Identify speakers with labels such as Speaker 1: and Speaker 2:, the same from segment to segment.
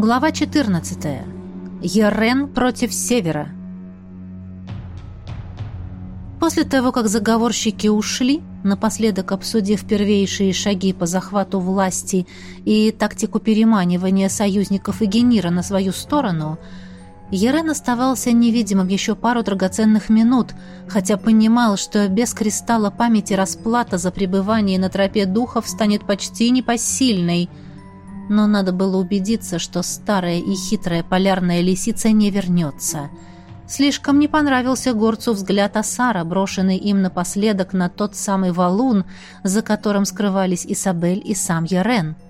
Speaker 1: Глава 14. Ерен против Севера. После того, как заговорщики ушли, напоследок обсудив первейшие шаги по захвату власти и тактику переманивания союзников и Генира на свою сторону, Ерен оставался невидимым еще пару драгоценных минут, хотя понимал, что без кристалла памяти расплата за пребывание на тропе духов станет почти непосильной. Но надо было убедиться, что старая и хитрая полярная лисица не вернется. Слишком не понравился горцу взгляд Асара, брошенный им напоследок на тот самый валун, за которым скрывались Исабель и сам Ерен. —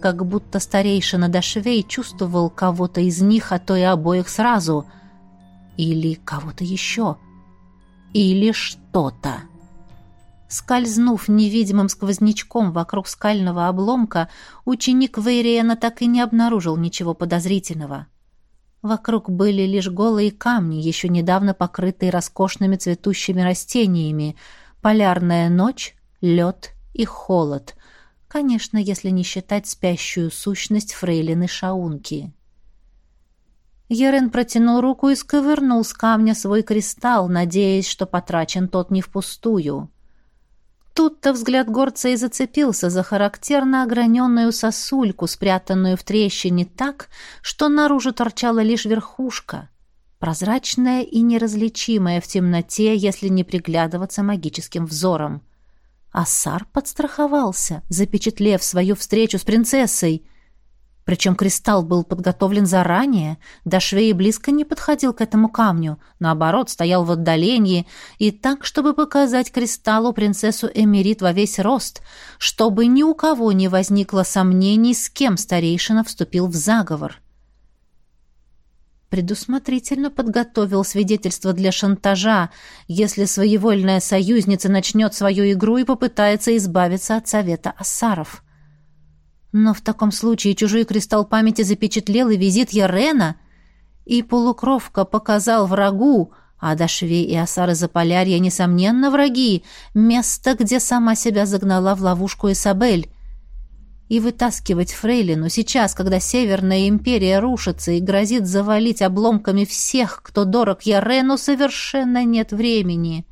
Speaker 1: как будто старейшина Дашвей чувствовал кого-то из них, а то и обоих сразу. Или кого-то еще. Или что-то. Скользнув невидимым сквознячком вокруг скального обломка, ученик Вейриена так и не обнаружил ничего подозрительного. Вокруг были лишь голые камни, еще недавно покрытые роскошными цветущими растениями, полярная ночь, лед и холод — Конечно, если не считать спящую сущность фрейлины Шаунки. Ерен протянул руку и сковырнул с камня свой кристалл, надеясь, что потрачен тот не впустую. Тут-то взгляд горца и зацепился за характерно ограненную сосульку, спрятанную в трещине так, что наружу торчала лишь верхушка, прозрачная и неразличимая в темноте, если не приглядываться магическим взором. Ассар подстраховался, запечатлев свою встречу с принцессой. Причем кристалл был подготовлен заранее, до швеи близко не подходил к этому камню, наоборот, стоял в отдалении, и так, чтобы показать кристаллу принцессу Эмерит во весь рост, чтобы ни у кого не возникло сомнений, с кем старейшина вступил в заговор предусмотрительно подготовил свидетельство для шантажа, если своевольная союзница начнет свою игру и попытается избавиться от совета Ассаров. Но в таком случае чужой кристалл памяти запечатлел и визит Ярена, и полукровка показал врагу, а Дашвей и Асары Заполярья, несомненно, враги, место, где сама себя загнала в ловушку Исабель, и вытаскивать Фрейлину сейчас, когда Северная империя рушится и грозит завалить обломками всех, кто дорог Ярену, совершенно нет времени.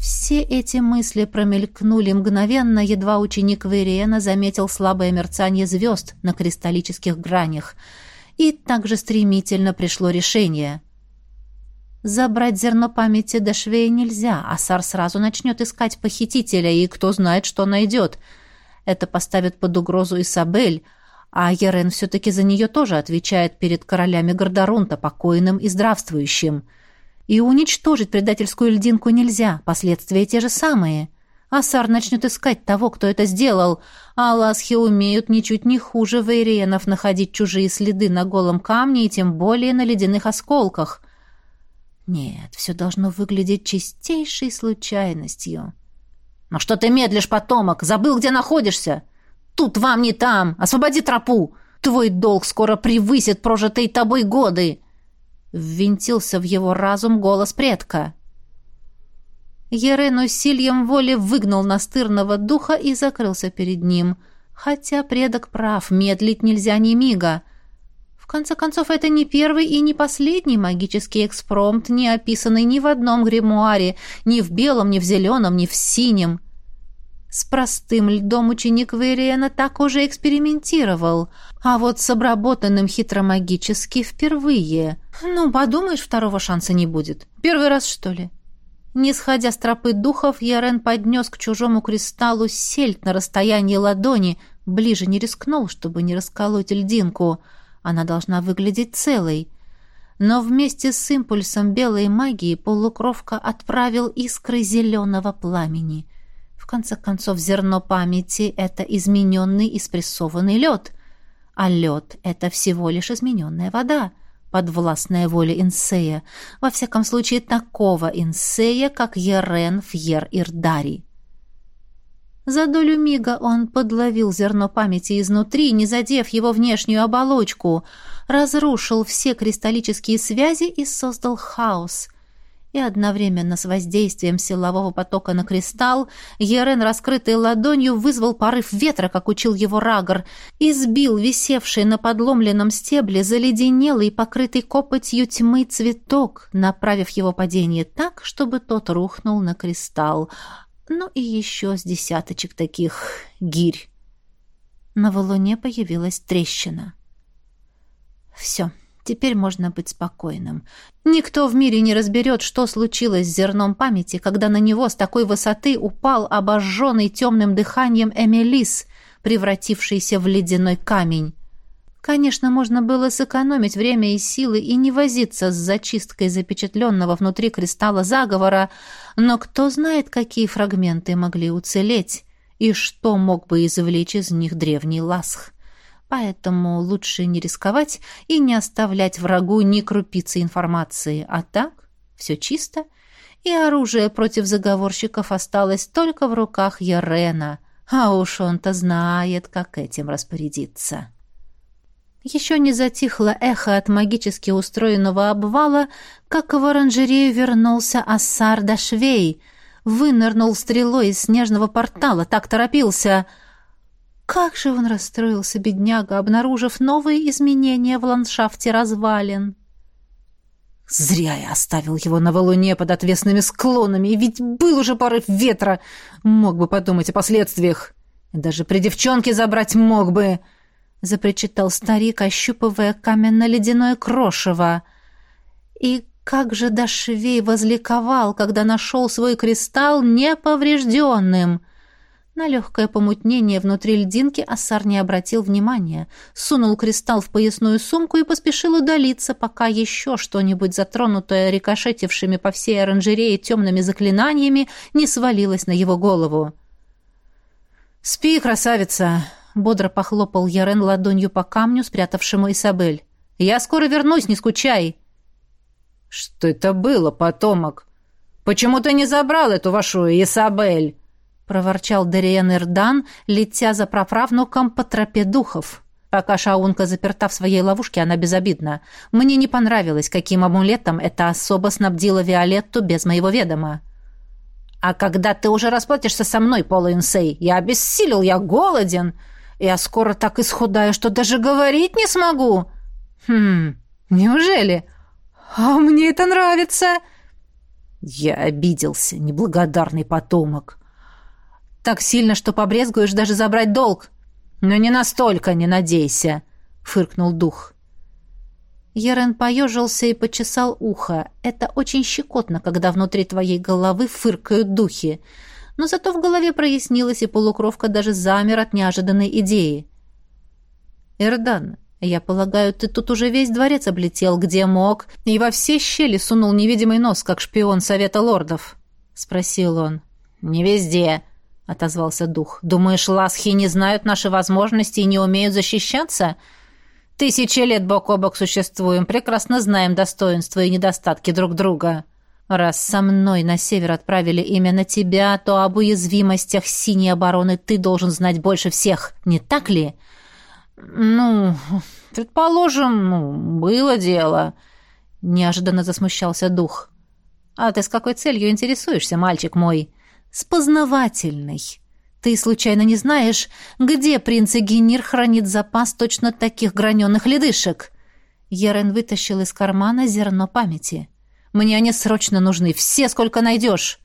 Speaker 1: Все эти мысли промелькнули мгновенно, едва ученик Вериена заметил слабое мерцание звезд на кристаллических гранях. И также стремительно пришло решение. Забрать зерно памяти до швея нельзя, а Сар сразу начнет искать похитителя, и кто знает, что найдет — это поставит под угрозу Исабель, а Ерен все-таки за нее тоже отвечает перед королями Гордорунта, покойным и здравствующим. И уничтожить предательскую льдинку нельзя, последствия те же самые. Асар начнет искать того, кто это сделал, а ласхи умеют ничуть не хуже вейриенов находить чужие следы на голом камне и тем более на ледяных осколках. Нет, все должно выглядеть чистейшей случайностью. «Но что ты медлишь, потомок? Забыл, где находишься? Тут вам не там! Освободи тропу! Твой долг скоро превысит прожитые тобой годы!» Ввинтился в его разум голос предка. Ерен усилием воли выгнал настырного духа и закрылся перед ним. Хотя предок прав, медлить нельзя ни мига. В конце концов, это не первый и не последний магический экспромт, не описанный ни в одном гримуаре, ни в белом, ни в зеленом, ни в синем. С простым льдом ученик Вериена так уже экспериментировал, а вот с обработанным хитромагически впервые. Ну, подумаешь, второго шанса не будет. Первый раз, что ли? Не сходя с тропы духов, Ярен поднес к чужому кристаллу сельдь на расстоянии ладони, ближе не рискнул, чтобы не расколоть льдинку. Она должна выглядеть целой. Но вместе с импульсом белой магии полукровка отправил искры зеленого пламени — конце концов, зерно памяти — это измененный и спрессованный лед, а лед — это всего лишь измененная вода, подвластная воле Инсея, во всяком случае такого Инсея, как Ерен Фьер Ирдари. За долю мига он подловил зерно памяти изнутри, не задев его внешнюю оболочку, разрушил все кристаллические связи и создал хаос — и одновременно с воздействием силового потока на кристалл Ерен, раскрытой ладонью, вызвал порыв ветра, как учил его Рагор, и сбил висевший на подломленном стебле заледенелый, покрытый копотью тьмы цветок, направив его падение так, чтобы тот рухнул на кристалл. Ну и еще с десяточек таких гирь. На валуне появилась трещина. «Все». Теперь можно быть спокойным. Никто в мире не разберет, что случилось с зерном памяти, когда на него с такой высоты упал обожженный темным дыханием Эмилис, превратившийся в ледяной камень. Конечно, можно было сэкономить время и силы и не возиться с зачисткой запечатленного внутри кристалла заговора, но кто знает, какие фрагменты могли уцелеть и что мог бы извлечь из них древний ласх. Поэтому лучше не рисковать и не оставлять врагу ни крупицы информации. А так, все чисто, и оружие против заговорщиков осталось только в руках Ярена, а уж он-то знает, как этим распорядиться. Еще не затихло эхо от магически устроенного обвала, как в оранжерею вернулся Ассар Дашвей, вынырнул стрелой из снежного портала, так торопился — как же он расстроился, бедняга, обнаружив новые изменения в ландшафте развалин. Зря я оставил его на валуне под отвесными склонами, ведь был уже порыв ветра. Мог бы подумать о последствиях. даже при девчонке забрать мог бы, — запричитал старик, ощупывая каменно-ледяное крошево. И как же Дашвей возликовал, когда нашел свой кристалл неповрежденным — на легкое помутнение внутри льдинки Ассар не обратил внимания, сунул кристалл в поясную сумку и поспешил удалиться, пока еще что-нибудь затронутое рикошетившими по всей оранжерее темными заклинаниями не свалилось на его голову. «Спи, красавица!» — бодро похлопал Ярен ладонью по камню, спрятавшему Исабель. «Я скоро вернусь, не скучай!» «Что это было, потомок? Почему ты не забрал эту вашу Исабель?» Проворчал Дериен Ирдан, летя за праправнуком по тропе духов. Пока Шаунка заперта в своей ловушке, она безобидна. Мне не понравилось, каким амулетом эта особа снабдила Виолетту без моего ведома. «А когда ты уже расплатишься со мной, Пола? Я обессилел, я голоден. Я скоро так исхудаю, что даже говорить не смогу». «Хм, неужели? А мне это нравится». Я обиделся, неблагодарный потомок. Так сильно, что побрезгуешь даже забрать долг. Но не настолько, не надейся, фыркнул дух. Ерен поежился и почесал ухо. Это очень щекотно, когда внутри твоей головы фыркают духи. Но зато в голове прояснилось, и полукровка даже замер от неожиданной идеи. «Эрдан, я полагаю, ты тут уже весь дворец облетел, где мог, и во все щели сунул невидимый нос, как шпион Совета Лордов?» — спросил он. «Не везде», отозвался дух. Думаешь, ласхи не знают наши возможности и не умеют защищаться? Тысячи лет бок о бок существуем, прекрасно знаем достоинства и недостатки друг друга. Раз со мной на север отправили именно тебя, то об уязвимостях синей обороны ты должен знать больше всех, не так ли? Ну, предположим, ну, было дело. Неожиданно засмущался дух. А ты с какой целью интересуешься, мальчик мой? С познавательной. Ты случайно не знаешь, где принц Эгенир хранит запас точно таких граненых ледышек?» Ерен вытащил из кармана зерно памяти. «Мне они срочно нужны, все, сколько найдешь!»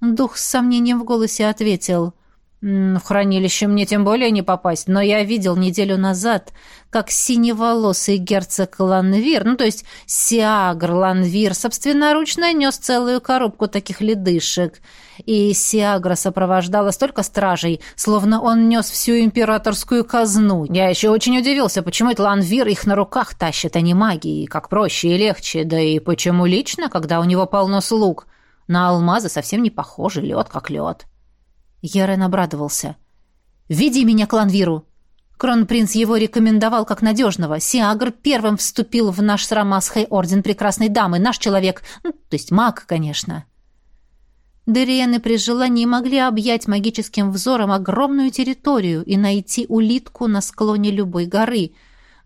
Speaker 1: Дух с сомнением в голосе ответил. В хранилище мне тем более не попасть, но я видел неделю назад, как синеволосый герцог Ланвир, ну то есть Сиагр Ланвир, собственноручно нес целую коробку таких ледышек. И Сиагра сопровождала столько стражей, словно он нес всю императорскую казну. Я еще очень удивился, почему этот Ланвир их на руках тащит, а не магией, как проще и легче, да и почему лично, когда у него полно слуг. На алмазы совсем не похожи, лед как лед. Ярен обрадовался. «Веди меня к Ланвиру!» Кронпринц его рекомендовал как надежного. Сиагр первым вступил в наш с орден прекрасной дамы, наш человек, ну, то есть маг, конечно. Дериены при желании могли объять магическим взором огромную территорию и найти улитку на склоне любой горы.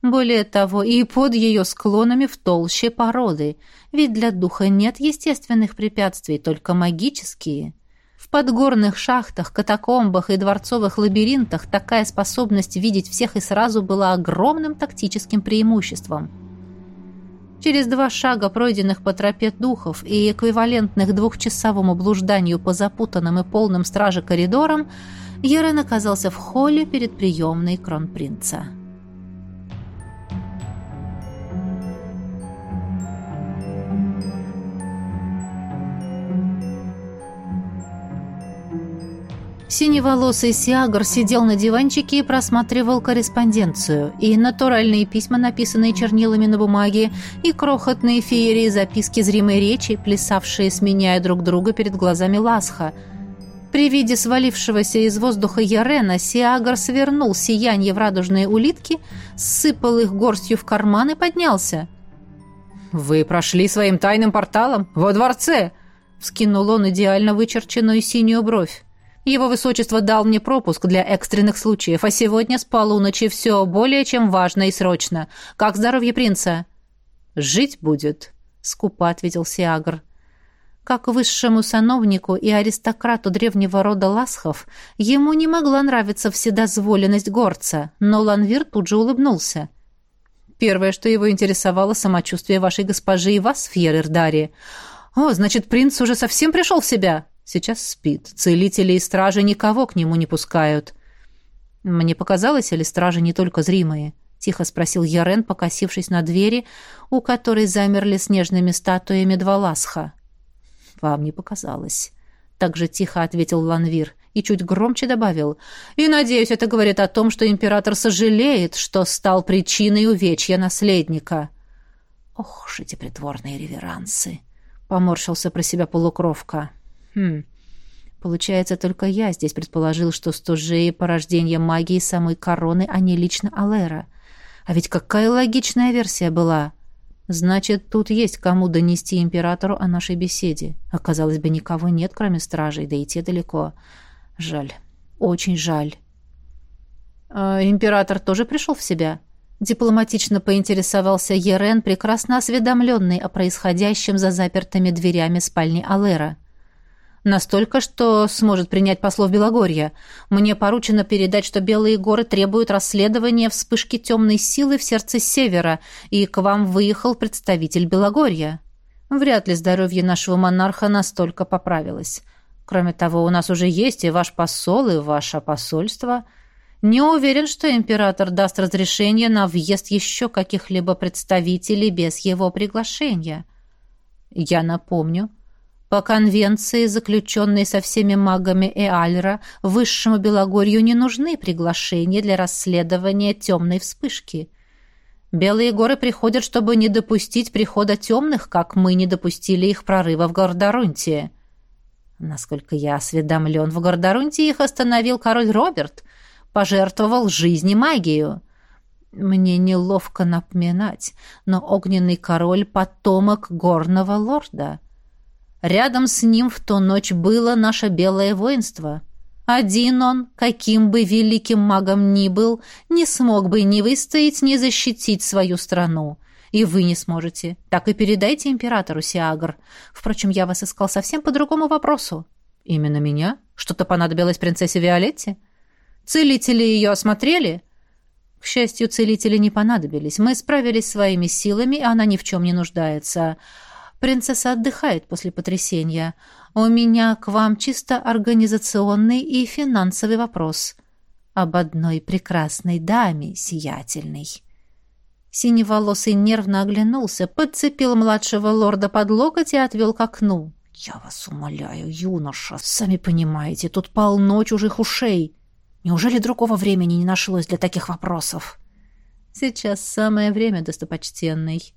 Speaker 1: Более того, и под ее склонами в толще породы, ведь для духа нет естественных препятствий, только магические. В подгорных шахтах, катакомбах и дворцовых лабиринтах такая способность видеть всех и сразу была огромным тактическим преимуществом. Через два шага, пройденных по тропе духов и эквивалентных двухчасовому блужданию по запутанным и полным стражи коридорам, Ерен оказался в холле перед приемной кронпринца. Синеволосый Сиагр сидел на диванчике и просматривал корреспонденцию, и натуральные письма, написанные чернилами на бумаге, и крохотные феерии записки зримой речи, плясавшие, сменяя друг друга перед глазами Ласха. При виде свалившегося из воздуха Ярена Сиагр свернул сияние в радужные улитки, сыпал их горстью в карман и поднялся.
Speaker 2: «Вы прошли своим тайным порталом? Во дворце!» — вскинул он идеально вычерченную синюю бровь. Его высочество дал мне пропуск для экстренных случаев, а сегодня с полуночи все более чем важно и срочно. Как здоровье принца?» «Жить будет», — скупо ответил Сиагр. Как высшему сановнику и аристократу древнего рода Ласхов, ему не могла нравиться вседозволенность горца, но Ланвир тут же улыбнулся. «Первое, что его интересовало, самочувствие вашей госпожи и вас, Фьер «О, значит, принц уже совсем пришел в себя?» Сейчас спит. Целители и стражи никого к нему не пускают. Мне показалось, или стражи не только зримые? Тихо спросил Ярен, покосившись на двери, у которой замерли снежными статуями два ласха. Вам не показалось. Так же тихо ответил Ланвир и чуть громче добавил. «И, надеюсь, это говорит о том, что император сожалеет, что стал причиной увечья наследника». «Ох эти притворные реверансы!» — поморщился про себя полукровка. Хм. Получается, только я здесь предположил, что стужеи порождение магии самой короны, а не лично Алера. А ведь какая логичная версия была? Значит, тут есть кому донести императору о нашей беседе. Оказалось бы, никого нет, кроме стражей, да и те далеко. Жаль. Очень жаль. А император тоже пришел в себя? Дипломатично поинтересовался Ерен, прекрасно осведомленный о происходящем за запертыми дверями спальни Алера. Настолько, что сможет принять послов Белогорья. Мне поручено передать, что Белые горы требуют расследования вспышки темной силы в сердце Севера, и к вам выехал представитель Белогорья. Вряд ли здоровье нашего монарха настолько поправилось. Кроме того, у нас уже есть и ваш посол, и ваше посольство. Не уверен, что император даст разрешение на въезд еще каких-либо представителей без его приглашения. Я напомню, по конвенции, заключенной со всеми магами Эальра, высшему Белогорью не нужны приглашения для расследования темной вспышки. Белые горы приходят, чтобы не допустить прихода темных, как мы не допустили их прорыва в Гордорунтии. Насколько я осведомлен, в Гордорунтии их остановил король Роберт, пожертвовал жизни магию. Мне неловко напоминать, но огненный король — потомок горного лорда — Рядом с ним в ту ночь было наше белое воинство. Один он, каким бы великим магом ни был, не смог бы ни выстоять, ни защитить свою страну. И вы не сможете. Так и передайте императору Сиагр. Впрочем, я вас искал совсем по другому вопросу. Именно меня? Что-то понадобилось принцессе Виолетте? Целители ее осмотрели? К счастью, целители не понадобились. Мы справились своими силами, и она ни в чем не нуждается. Принцесса отдыхает после потрясения. У меня к вам чисто организационный и финансовый вопрос. Об одной прекрасной даме, сиятельной». Синеволосый нервно оглянулся, подцепил младшего лорда под локоть и отвел к окну. «Я вас умоляю, юноша, сами понимаете, тут полно чужих ушей. Неужели другого времени не нашлось для таких вопросов?» «Сейчас самое время, достопочтенный»,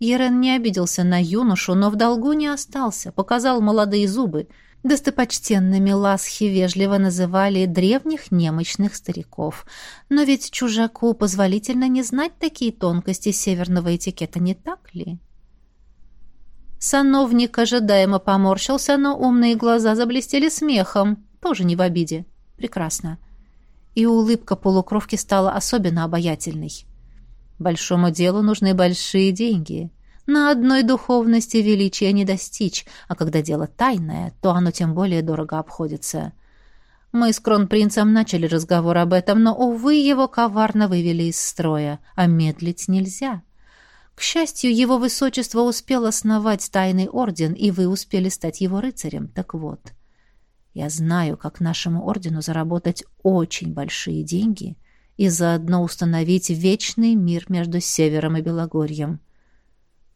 Speaker 2: Ерен не обиделся на юношу, но в долгу не остался, показал молодые зубы. Достопочтенными ласхи вежливо называли древних немощных стариков. Но ведь чужаку позволительно не знать такие тонкости северного этикета, не так ли? Сановник ожидаемо поморщился, но умные глаза заблестели смехом, тоже не в обиде. Прекрасно. И улыбка полукровки стала особенно обаятельной.
Speaker 1: Большому делу нужны большие деньги. На одной духовности величия не достичь, а когда дело тайное, то оно тем более дорого обходится. Мы с кронпринцем начали разговор об этом, но, увы, его коварно вывели из строя, а медлить нельзя. К счастью, его высочество успел основать тайный орден, и вы успели стать его рыцарем. Так вот, я знаю, как нашему ордену заработать очень большие деньги и заодно установить вечный мир между Севером и Белогорьем.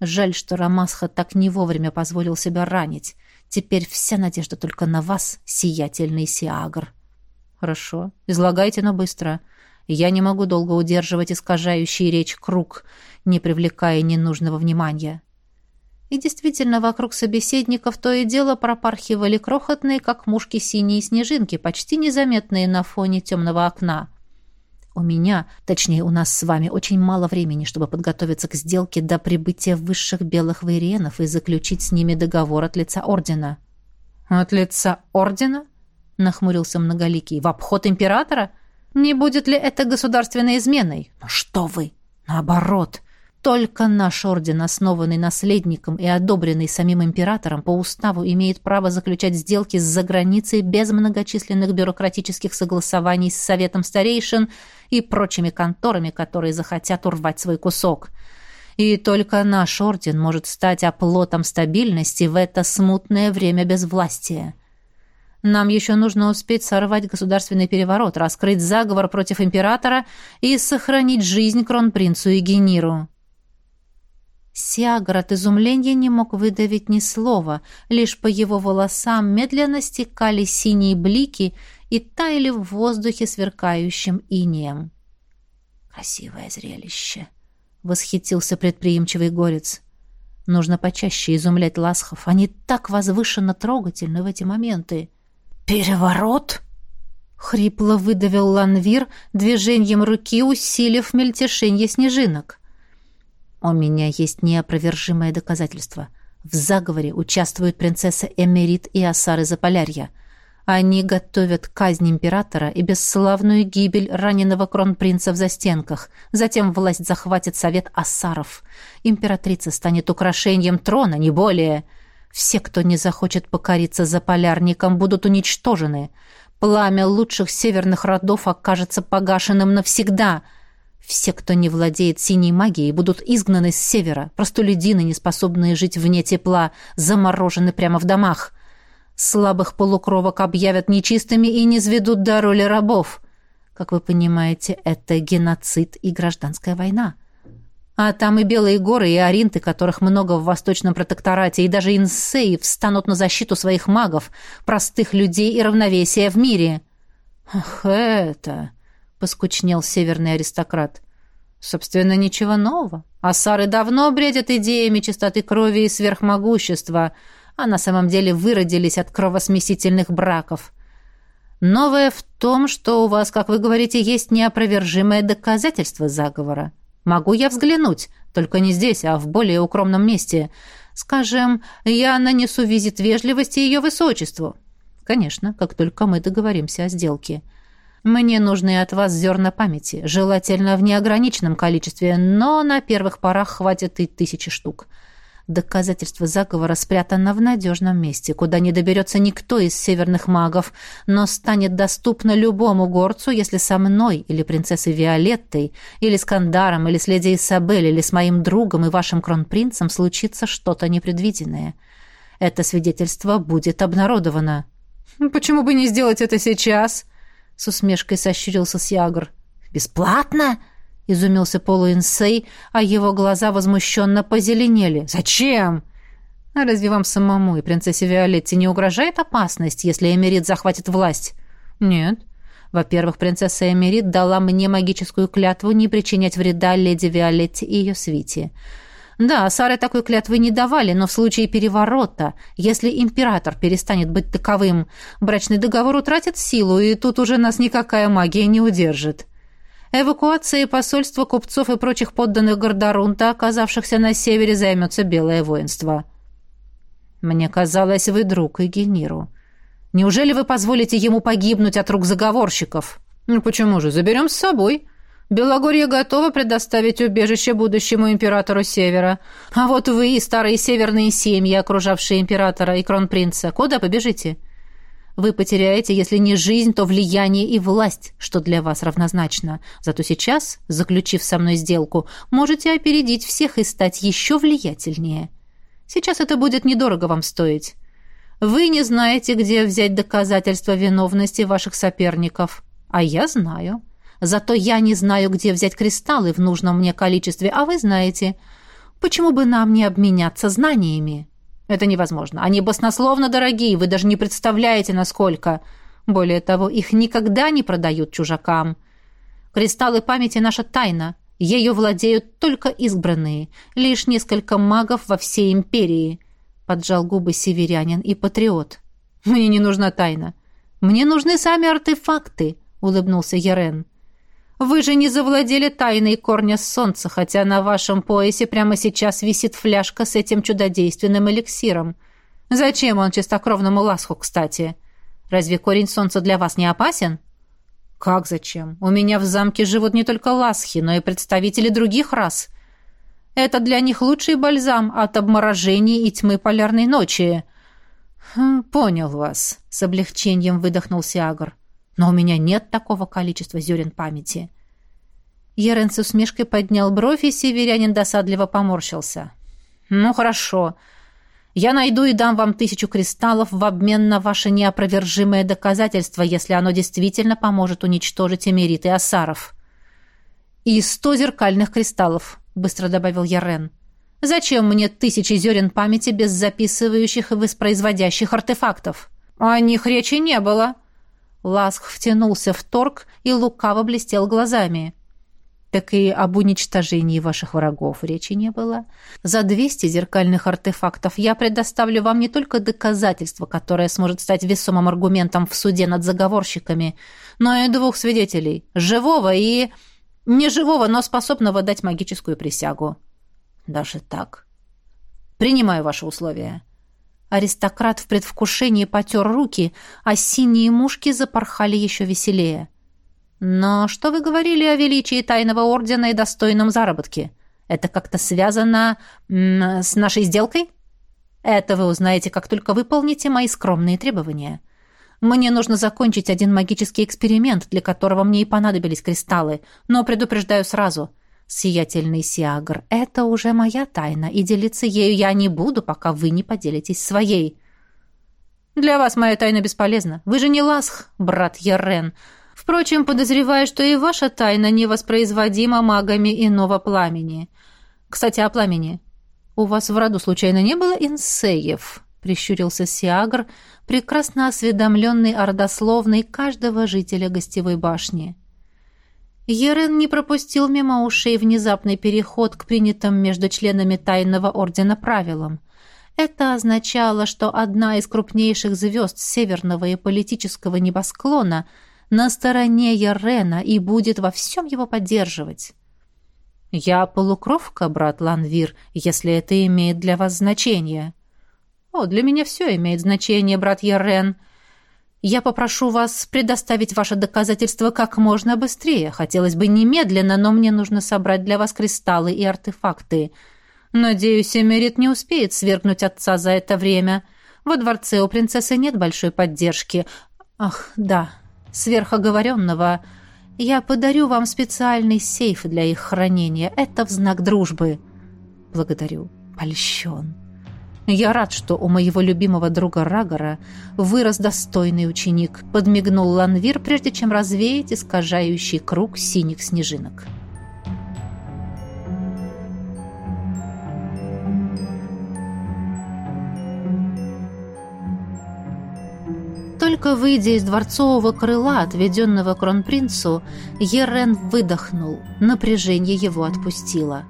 Speaker 1: Жаль, что Рамасха так не вовремя позволил себя ранить. Теперь вся надежда только на вас, сиятельный Сиагр. Хорошо, излагайте, но быстро. Я не могу долго удерживать искажающий речь круг, не привлекая ненужного внимания. И действительно, вокруг собеседников то и дело пропархивали крохотные, как мушки синие снежинки, почти незаметные на фоне темного окна. У меня, точнее, у нас с вами очень мало времени, чтобы подготовиться к сделке до прибытия высших белых вейриенов и заключить с ними договор от лица ордена.
Speaker 2: От лица ордена? нахмурился многоликий. В обход императора? Не будет ли это государственной изменой?
Speaker 1: Ну что вы? Наоборот, только наш орден, основанный наследником и одобренный самим императором, по уставу имеет право заключать сделки с заграницей без многочисленных бюрократических согласований с Советом старейшин и прочими конторами, которые захотят урвать свой кусок. И только наш орден может стать оплотом стабильности в это смутное время безвластия. Нам еще нужно успеть сорвать государственный переворот, раскрыть заговор против императора и сохранить жизнь кронпринцу и Гениру. Сиагр от изумления не мог выдавить ни слова, лишь по его волосам медленно стекали синие блики и таяли в воздухе сверкающим инеем. «Красивое зрелище!» — восхитился предприимчивый горец. «Нужно почаще изумлять ласхов. Они так возвышенно трогательны в эти моменты».
Speaker 2: «Переворот?»
Speaker 1: — хрипло выдавил Ланвир, движением руки усилив мельтешенье снежинок. У меня есть неопровержимое доказательство. В заговоре участвуют принцесса Эмерит и Асары Заполярья. Они готовят казнь императора и бесславную гибель раненого кронпринца в застенках. Затем власть захватит совет Асаров. Императрица станет украшением трона, не более. Все, кто не захочет покориться заполярникам, будут уничтожены. Пламя лучших северных родов окажется погашенным навсегда — все, кто не владеет синей магией, будут изгнаны с севера. Простолюдины, не способные жить вне тепла, заморожены прямо в домах. Слабых полукровок объявят нечистыми и не низведут до роли рабов. Как вы понимаете, это геноцид и гражданская война. А там и Белые горы, и Аринты, которых много в Восточном протекторате, и даже инсеи встанут на защиту своих магов, простых людей и равновесия в мире.
Speaker 2: «Ах, это...» поскучнел северный аристократ. Собственно, ничего нового. Асары давно бредят идеями чистоты крови и сверхмогущества, а на самом деле выродились от кровосмесительных браков. Новое в том, что у вас, как вы говорите, есть неопровержимое доказательство заговора. Могу я взглянуть, только не здесь, а в более укромном месте. Скажем, я нанесу визит вежливости ее высочеству. Конечно, как только мы договоримся о сделке. Мне нужны от вас зерна памяти, желательно в неограниченном количестве, но на первых порах хватит и тысячи штук. Доказательство заговора спрятано в надежном месте, куда не доберется никто из северных магов, но станет доступно любому горцу, если со мной или принцессой Виолеттой, или с Кандаром, или с леди Исабель, или с моим другом и вашим кронпринцем случится что-то непредвиденное. Это свидетельство будет обнародовано. «Почему бы не сделать это сейчас?»
Speaker 1: С усмешкой сощурился Сиагр. «Бесплатно?» — изумился полуинсей, а его глаза возмущенно позеленели.
Speaker 2: «Зачем?»
Speaker 1: «А разве вам самому и принцессе Виолетте не угрожает опасность, если Эмерит захватит власть?»
Speaker 2: «Нет.
Speaker 1: Во-первых, принцесса Эмерит дала мне магическую клятву не причинять вреда леди Виолетте и ее свите. Да, Сары такой клятвы не давали, но в случае переворота, если император перестанет быть таковым, брачный договор утратит силу, и тут уже нас никакая магия не удержит. Эвакуацией посольства купцов и прочих подданных Гордорунта, оказавшихся на севере, займется Белое воинство. Мне казалось, вы друг Эгениру. Неужели вы позволите ему погибнуть от рук заговорщиков?
Speaker 2: Ну почему же? Заберем с собой. Белогорье готово предоставить убежище будущему императору Севера. А вот вы и старые северные семьи, окружавшие императора и кронпринца, куда побежите? Вы потеряете, если не жизнь, то влияние и власть, что для вас равнозначно. Зато сейчас, заключив со мной сделку, можете опередить всех и стать еще влиятельнее. Сейчас это будет недорого вам стоить. Вы не знаете, где взять доказательства виновности ваших соперников, а я знаю. Зато я не знаю, где взять кристаллы в нужном мне количестве, а вы знаете. Почему бы нам не обменяться знаниями? Это невозможно. Они баснословно дорогие, вы даже не представляете, насколько. Более того, их никогда не продают чужакам. Кристаллы памяти — наша тайна. Ею владеют только избранные. Лишь несколько магов во всей империи. Поджал губы северянин и патриот. Мне не нужна тайна. Мне нужны сами артефакты, улыбнулся Ярен. Вы же не завладели тайной корня солнца, хотя на вашем поясе прямо сейчас висит фляжка с этим чудодейственным эликсиром. Зачем он чистокровному ласху, кстати? Разве корень солнца для вас не опасен? Как зачем? У меня в замке живут не только ласхи, но и представители других рас. Это для них лучший бальзам от обморожений и тьмы полярной ночи. Хм, понял вас, с облегчением выдохнул Сиагр. Но у меня нет такого количества зерен памяти. Ерен с усмешкой поднял бровь, и северянин досадливо поморщился. «Ну, хорошо. Я найду и дам вам тысячу кристаллов в обмен на ваше неопровержимое доказательство, если оно действительно поможет уничтожить эмерит и асаров». «И сто зеркальных кристаллов», — быстро добавил Ярен. «Зачем мне тысячи зерен памяти без записывающих и воспроизводящих артефактов?» «О них речи не было», Ласк втянулся в торг и лукаво блестел глазами. Так и об уничтожении ваших врагов речи не было. За двести зеркальных артефактов я предоставлю вам не только доказательство, которое сможет стать весомым аргументом в суде над заговорщиками, но и двух свидетелей, живого и... не живого, но способного дать магическую присягу. Даже так. Принимаю ваши условия. Аристократ в предвкушении потер руки, а синие мушки запорхали еще веселее. «Но что вы говорили о величии тайного ордена и достойном заработке? Это как-то связано с нашей сделкой?» «Это вы узнаете, как только выполните мои скромные требования. Мне нужно закончить один магический эксперимент, для которого мне и понадобились кристаллы, но предупреждаю сразу — сиятельный Сиагр, это уже моя тайна, и делиться ею я не буду, пока вы не поделитесь своей. Для вас моя тайна бесполезна. Вы же не Ласх, брат Ярен. Впрочем, подозреваю, что и ваша тайна невоспроизводима магами иного пламени. Кстати, о пламени. У вас в роду случайно не было инсеев? Прищурился Сиагр, прекрасно осведомленный о родословной каждого жителя гостевой башни. — Ерен не пропустил мимо ушей внезапный переход к принятым между членами тайного ордена правилам. Это означало, что одна из крупнейших звезд северного и политического небосклона на стороне Ерена и будет во всем его поддерживать. «Я полукровка, брат Ланвир, если это имеет для вас значение». «О, для меня все имеет значение, брат Ерен», я попрошу вас предоставить ваше доказательство как можно быстрее. Хотелось бы немедленно, но мне нужно собрать для вас кристаллы и артефакты. Надеюсь, Эмерит не успеет свергнуть отца за это время. Во дворце у принцессы нет большой поддержки. Ах, да, сверхоговоренного. Я подарю вам специальный сейф для их хранения. Это в знак дружбы. Благодарю. Польщен. «Я рад, что у моего любимого друга Рагора вырос достойный ученик», подмигнул Ланвир, прежде чем развеять искажающий круг синих снежинок. Только выйдя из дворцового крыла, отведенного кронпринцу, Ерен выдохнул. Напряжение его отпустило.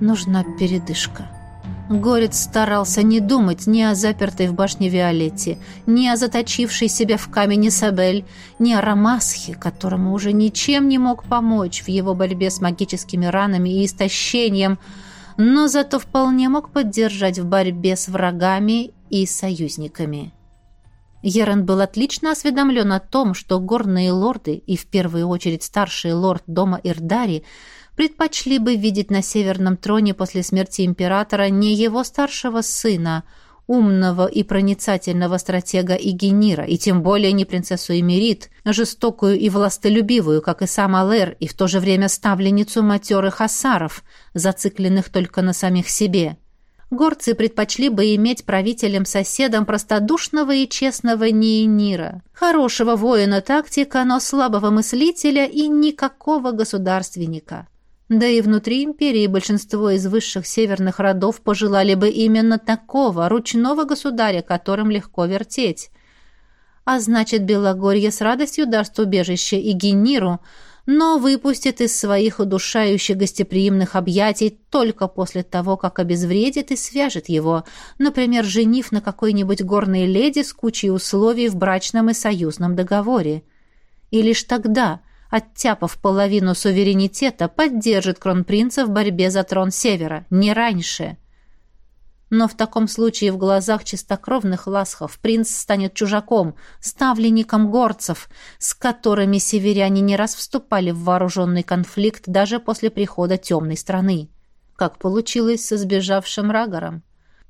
Speaker 2: «Нужна передышка». Горец старался не думать ни о запертой в башне Виолетте, ни о заточившей себя в камень Сабель, ни о Рамасхе, которому уже ничем не мог помочь в его борьбе с магическими ранами и истощением, но зато вполне мог поддержать в борьбе с врагами и союзниками.
Speaker 1: Ерен был отлично осведомлен о том, что горные лорды, и в первую очередь старший лорд дома Ирдари, предпочли бы видеть на северном троне после смерти императора не его старшего сына, умного и проницательного стратега Игенира, и тем более не принцессу Эмирит, жестокую и властолюбивую, как и сам Алэр, и в то же время ставленницу матерых асаров, зацикленных только на самих себе – горцы предпочли бы иметь правителем-соседом простодушного и честного Нейнира, хорошего воина-тактика, но слабого мыслителя и никакого государственника. Да и внутри империи большинство из высших северных родов пожелали бы именно такого, ручного государя, которым легко вертеть. А значит, Белогорье с радостью даст убежище и Гениру, но выпустит из своих удушающих гостеприимных объятий только после того, как обезвредит и свяжет его, например, женив на какой-нибудь горной леди с кучей условий в брачном и союзном договоре. И лишь тогда, оттяпав половину суверенитета, поддержит кронпринца в борьбе за трон Севера, не раньше – но в таком случае в глазах чистокровных ласхов принц станет чужаком, ставленником горцев, с которыми северяне не раз вступали в вооруженный конфликт даже после прихода темной страны. Как получилось со сбежавшим Рагором.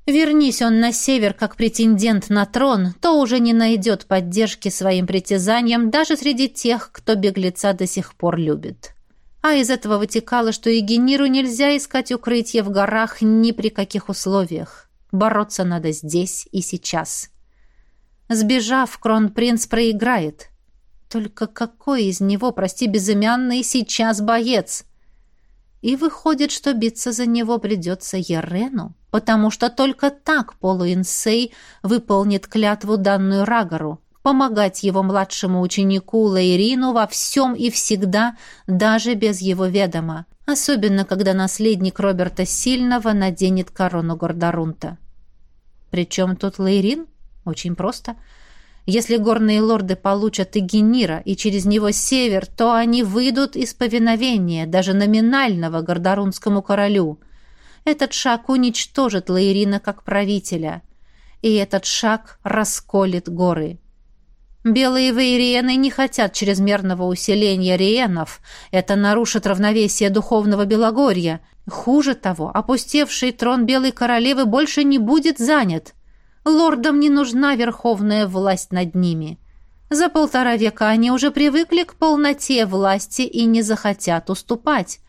Speaker 1: Вернись он на север как претендент на трон, то уже не найдет поддержки своим притязаниям даже среди тех, кто беглеца до сих пор любит. А из этого вытекало, что Егениру нельзя искать укрытие в горах ни при каких условиях. Бороться надо здесь и сейчас. Сбежав, кронпринц проиграет. Только какой из него, прости, безымянный, сейчас боец? И выходит, что биться за него придется Ерену, потому что только так полуинсей выполнит клятву данную Рагору, помогать его младшему ученику Лаирину во всем и всегда, даже без его ведома, особенно когда наследник Роберта Сильного наденет корону Гордорунта. Причем тут Лаирин? Очень просто. Если горные лорды получат Игенира и через него север, то они выйдут из повиновения, даже номинального Гордорунскому королю. Этот шаг уничтожит Лаирина как правителя. И этот шаг расколет горы. Белые вейриены не хотят чрезмерного усиления риенов. Это нарушит равновесие духовного Белогорья. Хуже того, опустевший трон Белой Королевы больше не будет занят. Лордам не нужна верховная власть над ними. За полтора века они уже привыкли к полноте власти и не захотят уступать.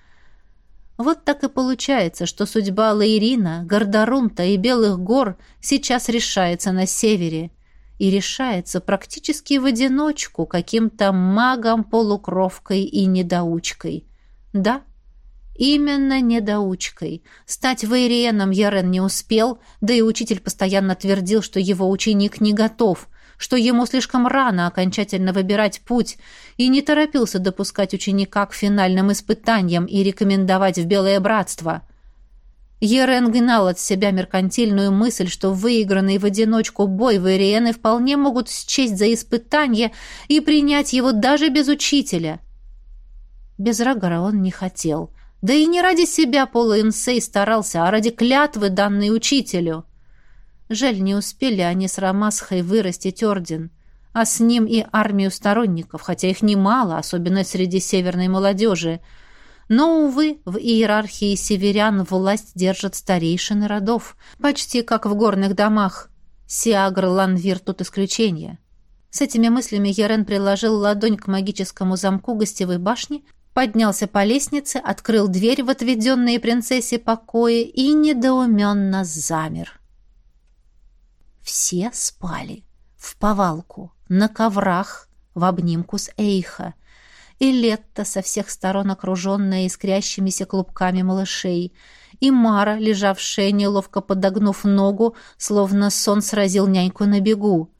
Speaker 1: Вот так и получается, что судьба Лейрина, Гордорунта и Белых гор сейчас решается на севере – и решается практически в одиночку каким-то магом-полукровкой и недоучкой. Да, именно недоучкой. Стать вейриеном Ярен не успел, да и учитель постоянно твердил, что его ученик не готов, что ему слишком рано окончательно выбирать путь, и не торопился допускать ученика к финальным испытаниям и рекомендовать в Белое Братство. Ерен гнал от себя меркантильную мысль, что выигранный в одиночку бой вариены вполне могут счесть за испытание и принять его даже без учителя. Без Рагора он не хотел. Да и не ради себя полуинсей старался, а ради клятвы, данной учителю. Жаль, не успели они с Рамасхой вырастить орден, а с ним и армию сторонников, хотя их немало, особенно среди северной молодежи — но, увы, в иерархии северян власть держат старейшины родов, почти как в горных домах. Сиагр Ланвир тут исключение. С этими мыслями Ерен приложил ладонь к магическому замку гостевой башни, поднялся по лестнице, открыл дверь в отведенные принцессе покои и недоуменно замер. Все спали. В повалку, на коврах, в обнимку с Эйха и Летта, со всех сторон окруженная искрящимися клубками малышей, и Мара, лежавшая, неловко подогнув ногу, словно сон сразил няньку на бегу,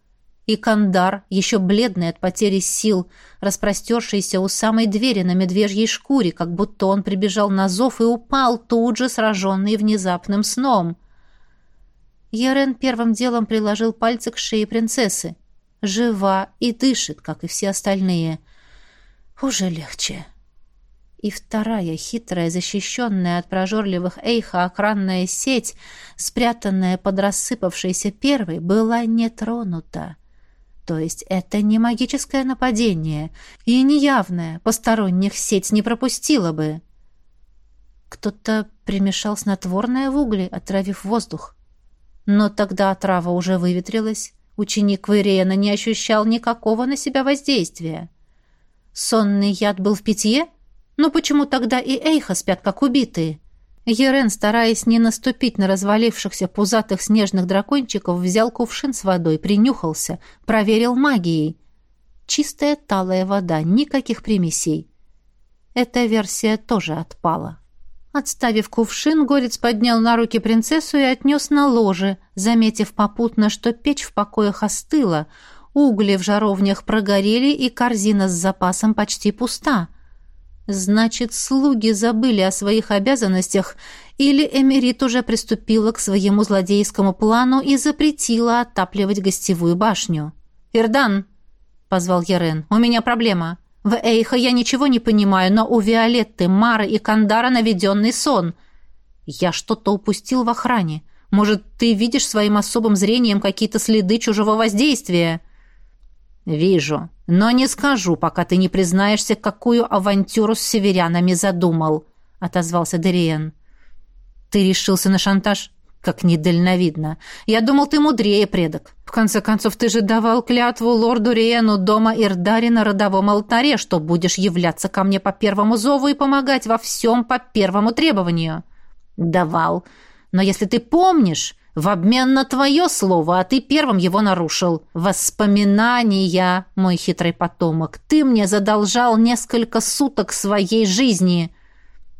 Speaker 1: и Кандар, еще бледный от потери сил, распростершийся у самой двери на медвежьей шкуре, как будто он прибежал на зов и упал, тут же сраженный внезапным сном. Ярен первым делом приложил пальцы к шее принцессы. Жива и дышит, как и все остальные — уже легче. И вторая, хитрая, защищенная от прожорливых эйха охранная сеть, спрятанная под рассыпавшейся первой, была не тронута. То есть это не магическое нападение и не явное, посторонних сеть не пропустила бы. Кто-то примешал снотворное в угли, отравив воздух. Но тогда отрава уже выветрилась, ученик Вейриена не ощущал никакого на себя воздействия. Сонный яд был в питье? Но почему тогда и Эйха спят как убитые? Ерен, стараясь не наступить на развалившихся пузатых снежных дракончиков, взял кувшин с водой, принюхался, проверил магией. Чистая талая вода, никаких примесей. Эта версия тоже отпала. Отставив кувшин, горец поднял на руки принцессу и отнес на ложе, заметив попутно, что печь в покоях остыла, угли в жаровнях прогорели и корзина с запасом почти пуста — Значит, слуги забыли о своих обязанностях, или Эмерит уже приступила к своему злодейскому плану и запретила отапливать гостевую башню. «Ирдан!» — позвал Ярен. «У меня проблема. В Эйха я ничего не понимаю, но у Виолетты, Мары и Кандара наведенный сон. Я что-то упустил в охране. Может, ты видишь своим особым зрением какие-то следы чужого воздействия?» «Вижу», но не скажу, пока ты не признаешься, какую авантюру с северянами задумал, отозвался Дериен. Ты решился на шантаж? Как недальновидно. Я думал, ты мудрее, предок. В конце концов, ты же давал клятву лорду Риену дома Ирдари на родовом алтаре, что будешь являться ко мне по первому зову и помогать во всем по первому требованию. Давал. Но если ты помнишь, в обмен на твое слово, а ты первым его нарушил. Воспоминания, мой хитрый потомок, ты мне задолжал несколько суток своей жизни.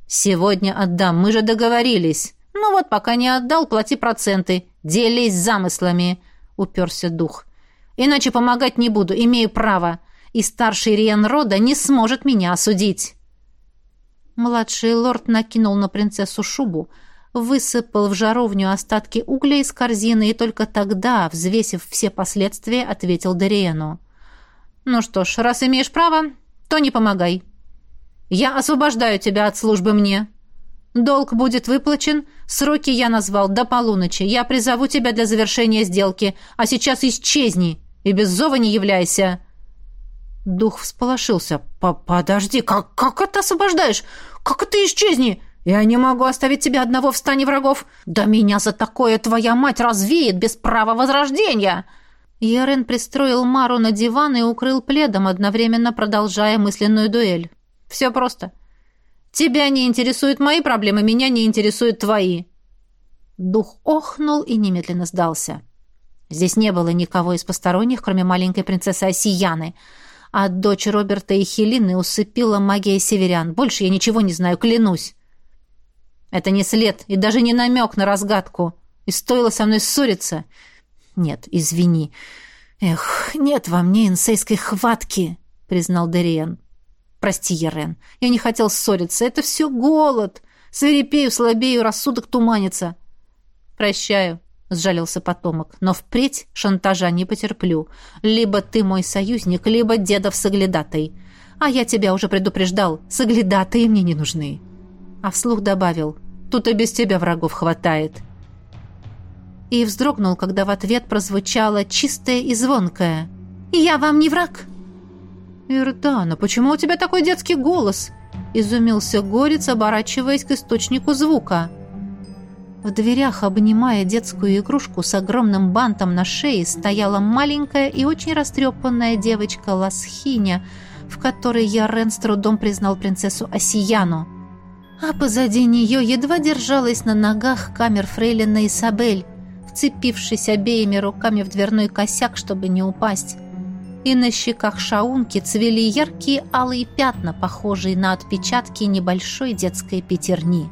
Speaker 1: Сегодня отдам, мы же договорились. Ну вот, пока не отдал, плати проценты. Делись замыслами, уперся дух. Иначе помогать не буду, имею право. И старший Риен рода не сможет меня осудить. Младший лорд накинул на принцессу шубу, высыпал в жаровню остатки угля из корзины и только тогда, взвесив все последствия, ответил Дариену. «Ну что ж, раз имеешь право, то не помогай. Я освобождаю тебя от службы мне. Долг будет выплачен, сроки я назвал до полуночи. Я призову тебя для завершения сделки, а сейчас исчезни и без зова не являйся». Дух всполошился. «Подожди, как, как это освобождаешь? Как это исчезни?» «Я не могу оставить тебя одного в стане врагов! Да меня за такое твоя мать развеет без права возрождения!» Ярен пристроил Мару на диван и укрыл пледом, одновременно продолжая мысленную дуэль. «Все просто. Тебя не интересуют мои проблемы, меня не интересуют твои». Дух охнул и немедленно сдался. Здесь не было никого из посторонних, кроме маленькой принцессы Осияны, а дочь Роберта и Хелины усыпила магия северян. Больше я ничего не знаю, клянусь. Это не след и даже не намек на разгадку. И стоило со мной ссориться. Нет, извини. Эх, нет во мне инсейской хватки, признал Дериен. Прости, Ерен. Я не хотел ссориться. Это все голод. Свирепею, слабею, рассудок туманится. Прощаю, сжалился потомок. Но впредь шантажа не потерплю. Либо ты мой союзник, либо дедов соглядатай. А я тебя уже предупреждал. Соглядатые мне не нужны а вслух добавил «Тут и без тебя врагов хватает». И вздрогнул, когда в ответ прозвучало чистое и звонкое «Я вам не враг!» «Ирдана, почему у тебя такой детский голос?» — изумился Горец, оборачиваясь к источнику звука. В дверях, обнимая детскую игрушку с огромным бантом на шее, стояла маленькая и очень растрепанная девочка Ласхиня, в которой Ярен с трудом признал принцессу Осияну а позади нее едва держалась на ногах камер фрейлина Исабель, вцепившись обеими руками в дверной косяк, чтобы не упасть. И на щеках шаунки цвели яркие алые пятна, похожие на отпечатки небольшой детской пятерни.